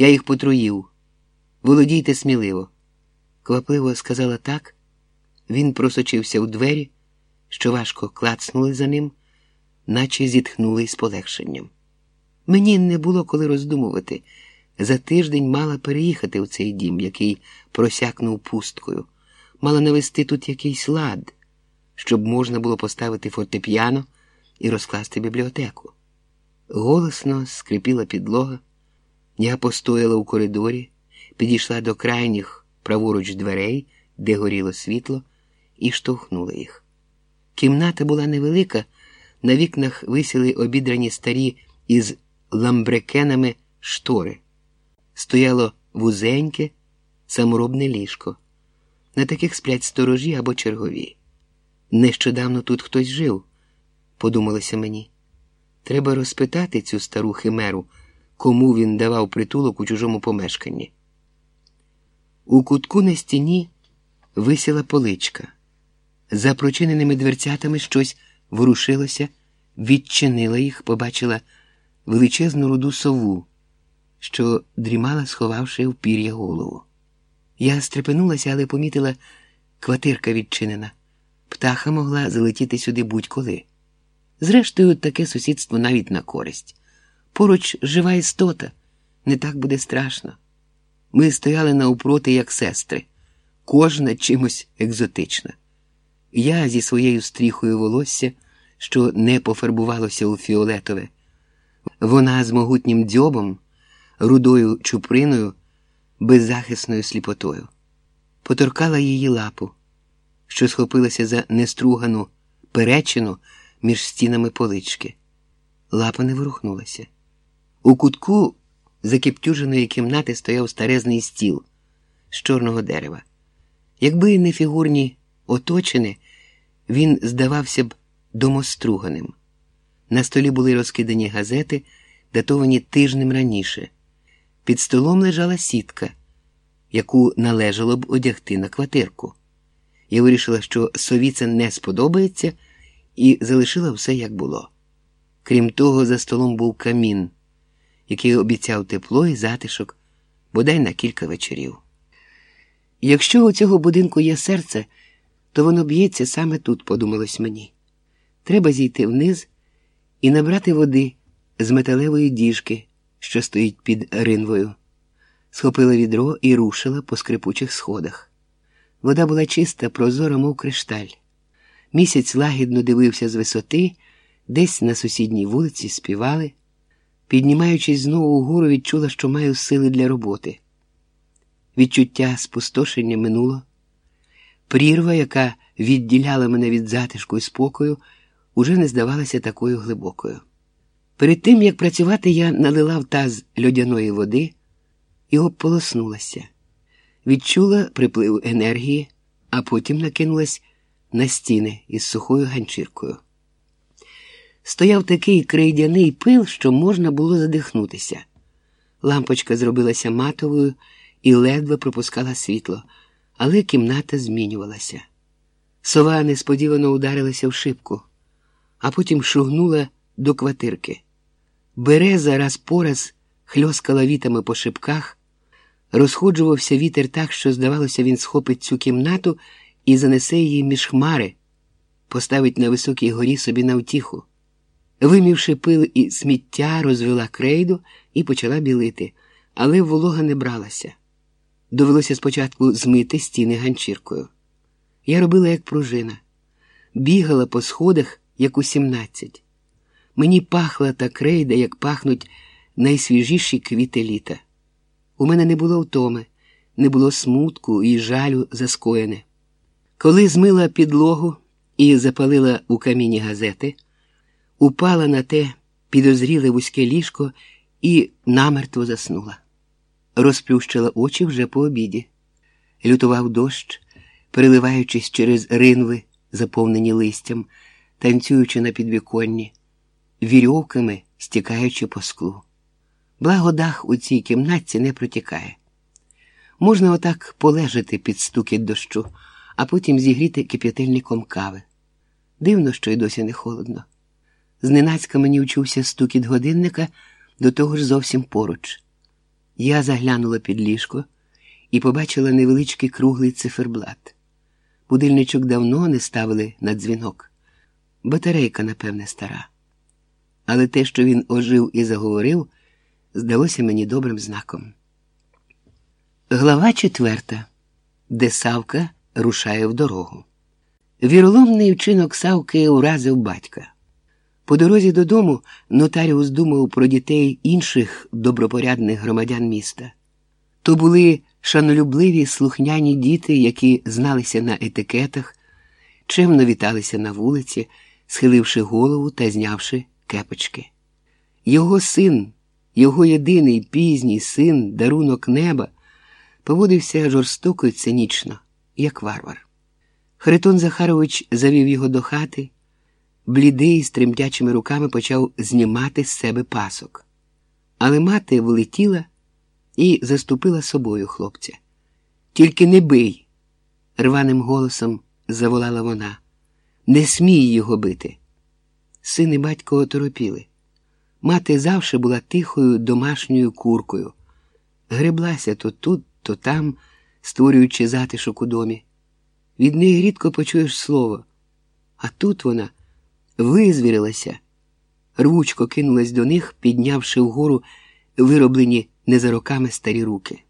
Я їх потруїв. Володійте сміливо. Квапливо сказала так. Він просочився у двері, що важко клацнули за ним, наче зітхнули з полегшенням. Мені не було коли роздумувати. За тиждень мала переїхати в цей дім, який просякнув пусткою, мала навести тут якийсь лад, щоб можна було поставити фортепіано і розкласти бібліотеку. Голосно скрипіла підлога. Я постояла у коридорі, підійшла до крайніх праворуч дверей, де горіло світло, і штовхнула їх. Кімната була невелика, на вікнах висіли обідрані старі із ламбрекенами штори. Стояло вузеньке, саморобне ліжко. На таких сплять сторожі або чергові. Нещодавно тут хтось жив, подумалося мені. Треба розпитати цю стару химеру, кому він давав притулок у чужому помешканні. У кутку на стіні висіла поличка. За прочиненими дверцятами щось ворушилося, відчинила їх, побачила величезну руду сову, що дрімала, сховавши в пір'я голову. Я стрепенулася, але помітила, квартирка відчинена. Птаха могла залетіти сюди будь-коли. Зрештою, таке сусідство навіть на користь. Поруч жива істота, не так буде страшно. Ми стояли навпроти, як сестри, кожна чимось екзотична. Я зі своєю стріхою волосся, що не пофарбувалося у фіолетове, вона з могутнім дзьобом, рудою чуприною, беззахисною сліпотою, поторкала її лапу, що схопилася за нестругану перечину між стінами полички. Лапа не ворухнулася. У кутку закіптюженої кімнати стояв старезний стіл з чорного дерева. Якби не фігурні оточини, він здавався б домоструганим. На столі були розкидані газети, датовані тижнем раніше. Під столом лежала сітка, яку належало б одягти на квартирку. Я вирішила, що сові це не сподобається, і залишила все як було. Крім того, за столом був камін, який обіцяв тепло і затишок, бодай на кілька вечорів. Якщо у цього будинку є серце, то воно б'ється саме тут, подумалось мені. Треба зійти вниз і набрати води з металевої діжки, що стоїть під ринвою. Схопила відро і рушила по скрипучих сходах. Вода була чиста, прозора, мов кришталь. Місяць лагідно дивився з висоти, десь на сусідній вулиці співали. Піднімаючись знову угору, відчула, що маю сили для роботи. Відчуття спустошення минуло. Прірва, яка відділяла мене від затишку і спокою, уже не здавалася такою глибокою. Перед тим, як працювати, я налила в таз льодяної води і обполоснулася. Відчула приплив енергії, а потім накинулась на стіни із сухою ганчіркою. Стояв такий крейдяний пил, що можна було задихнутися. Лампочка зробилася матовою і ледве пропускала світло, але кімната змінювалася. Сова несподівано ударилася в шибку, а потім шугнула до квартирки. Береза раз по раз хльоскала вітами по шибках, розходжувався вітер так, що, здавалося, він схопить цю кімнату і занесе її між хмари, поставить на високій горі собі на втіху. Вимівши пил і сміття, розвела крейду і почала білити, але волога не бралася. Довелося спочатку змити стіни ганчіркою. Я робила як пружина, бігала по сходах, як у сімнадцять. Мені пахла та крейда, як пахнуть найсвіжіші квіти літа. У мене не було втоми, не було смутку і жалю за скоєне. Коли змила підлогу і запалила у каміні газети, упала на те підозріле вузьке ліжко і намертво заснула. Розплющила очі вже по обіді. Лютував дощ, переливаючись через ринви, заповнені листям, танцюючи на підвіконні, вірьовками стікаючи по склу. Благо дах у цій кімнатці не протікає. Можна отак полежати під стукіт дощу, а потім зігріти кип'ятильником кави. Дивно, що й досі не холодно. Зненацька мені вчувся стукіт годинника до того ж зовсім поруч. Я заглянула під ліжко і побачила невеличкий круглий циферблат. Будильничок давно не ставили на дзвінок. Батарейка, напевне, стара. Але те, що він ожив і заговорив, здалося мені добрим знаком. Глава четверта, де Савка рушає в дорогу. Віроломний вчинок Савки уразив батька. По дорозі додому нотаріус думав про дітей інших добропорядних громадян міста. То були шанолюбливі слухняні діти, які зналися на етикетах, чемно віталися на вулиці, схиливши голову та знявши кепочки. Його син, його єдиний пізній син, дарунок неба, поводився жорстоко й цинічно, як варвар. Харитон Захарович завів його до хати, блідий з тремтячими руками почав знімати з себе пасок. Але мати влетіла і заступила собою хлопця. Тільки не бий, рваним голосом заволала вона. Не смій його бити. Син і батько оторопіли. Мати завше була тихою домашньою куркою, греблася то тут, то там, створюючи затишок у домі. Від неї рідко почуєш слово, а тут вона визвірилася, рвучко кинулась до них, піднявши вгору вироблені не за роками старі руки.